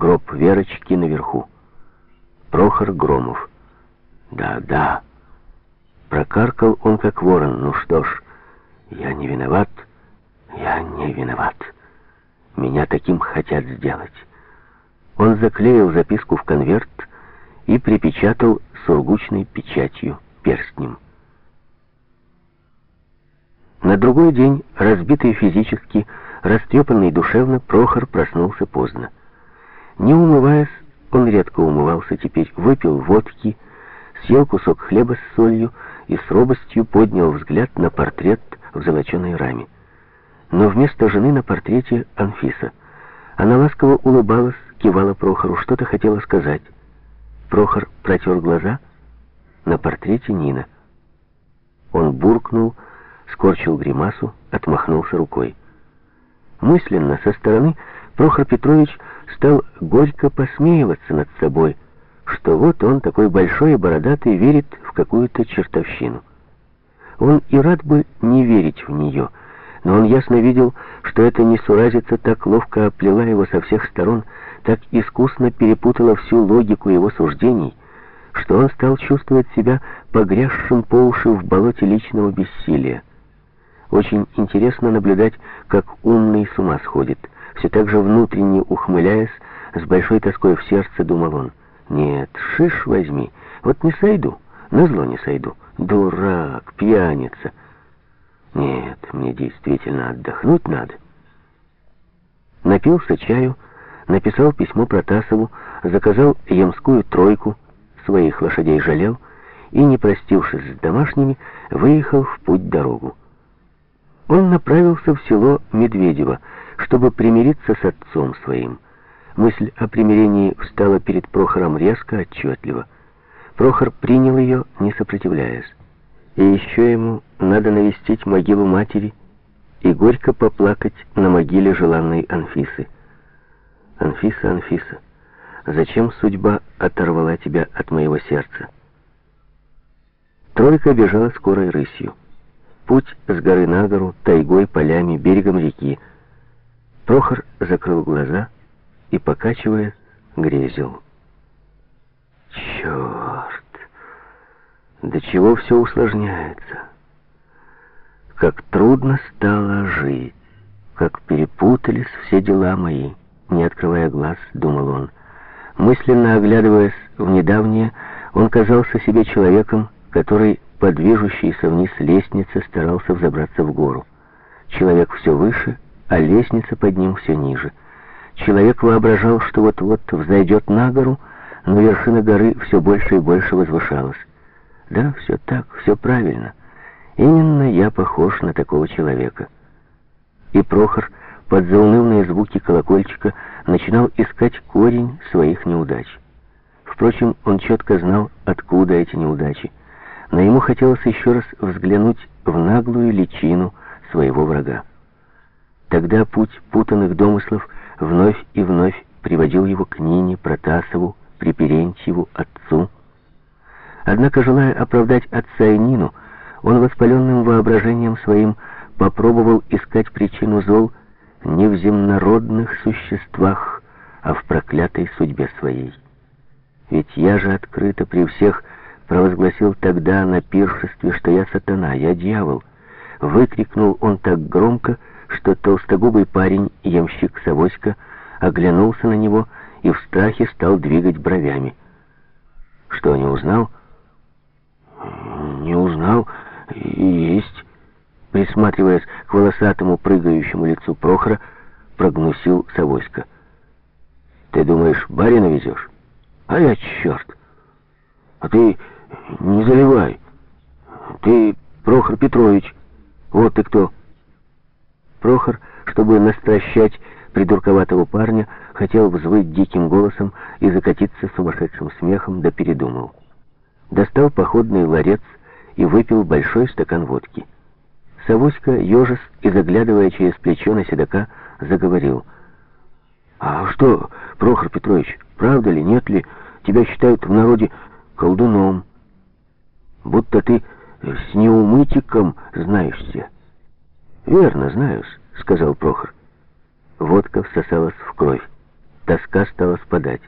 Гроб Верочки наверху. Прохор Громов. Да, да. Прокаркал он как ворон. Ну что ж, я не виноват. Я не виноват. Меня таким хотят сделать. Он заклеил записку в конверт и припечатал сургучной печатью перстнем. На другой день, разбитый физически, растрепанный душевно, Прохор проснулся поздно. Не умываясь, он редко умывался теперь, выпил водки, съел кусок хлеба с солью и с робостью поднял взгляд на портрет в золоченой раме. Но вместо жены на портрете Анфиса. Она ласково улыбалась, кивала Прохору, что-то хотела сказать. Прохор протер глаза. На портрете Нина. Он буркнул, скорчил гримасу, отмахнулся рукой. Мысленно, со стороны, Прохор Петрович стал горько посмеиваться над собой, что вот он, такой большой и бородатый, верит в какую-то чертовщину. Он и рад бы не верить в нее, но он ясно видел, что эта несуразица так ловко оплела его со всех сторон, так искусно перепутала всю логику его суждений, что он стал чувствовать себя погрязшим по уши в болоте личного бессилия. Очень интересно наблюдать, как умный с ума сходит. Все так же внутренне ухмыляясь, с большой тоской в сердце думал он. «Нет, шиш возьми, вот не сойду, на зло не сойду. Дурак, пьяница. Нет, мне действительно отдохнуть надо». Напился чаю, написал письмо Протасову, заказал ямскую тройку, своих лошадей жалел и, не простившись с домашними, выехал в путь-дорогу он направился в село Медведево, чтобы примириться с отцом своим. Мысль о примирении встала перед Прохором резко, отчетливо. Прохор принял ее, не сопротивляясь. И еще ему надо навестить могилу матери и горько поплакать на могиле желанной Анфисы. «Анфиса, Анфиса, зачем судьба оторвала тебя от моего сердца?» Тройка бежала скорой рысью. Путь с горы на гору, тайгой, полями, берегом реки. Прохор закрыл глаза и, покачивая, грезил. Черт! До чего все усложняется? Как трудно стало жить, как перепутались все дела мои. Не открывая глаз, думал он. Мысленно оглядываясь в недавнее, он казался себе человеком, который по движущейся вниз лестнице старался взобраться в гору. Человек все выше, а лестница под ним все ниже. Человек воображал, что вот-вот взойдет на гору, но вершина горы все больше и больше возвышалась. Да, все так, все правильно. Именно я похож на такого человека. И Прохор под заунывные звуки колокольчика начинал искать корень своих неудач. Впрочем, он четко знал, откуда эти неудачи но ему хотелось еще раз взглянуть в наглую личину своего врага. Тогда путь путанных домыслов вновь и вновь приводил его к Нине, Протасову, Приперентьеву, отцу. Однако, желая оправдать отца и Нину, он воспаленным воображением своим попробовал искать причину зол не в земнородных существах, а в проклятой судьбе своей. Ведь я же открыто при всех провозгласил тогда на пиршестве, что я сатана, я дьявол. Выкрикнул он так громко, что толстогубый парень, ямщик Савоська, оглянулся на него и в страхе стал двигать бровями. Что, не узнал? Не узнал. Есть. Присматриваясь к волосатому прыгающему лицу Прохора, прогнусил Савоська. Ты думаешь, барина везешь? А я черт. А ты не заливай. Ты Прохор Петрович. Вот ты кто. Прохор, чтобы настращать придурковатого парня, хотел взвыть диким голосом и закатиться сумасшедшим смехом, да передумал. Достал походный ларец и выпил большой стакан водки. Савоська, ежес и заглядывая через плечо на седока, заговорил. «А что, Прохор Петрович, правда ли, нет ли, тебя считают в народе колдуном?» Будто ты с неумытиком знаешься. «Верно, знаюсь», — сказал Прохор. Водка всосалась в кровь. тоска стала спадать.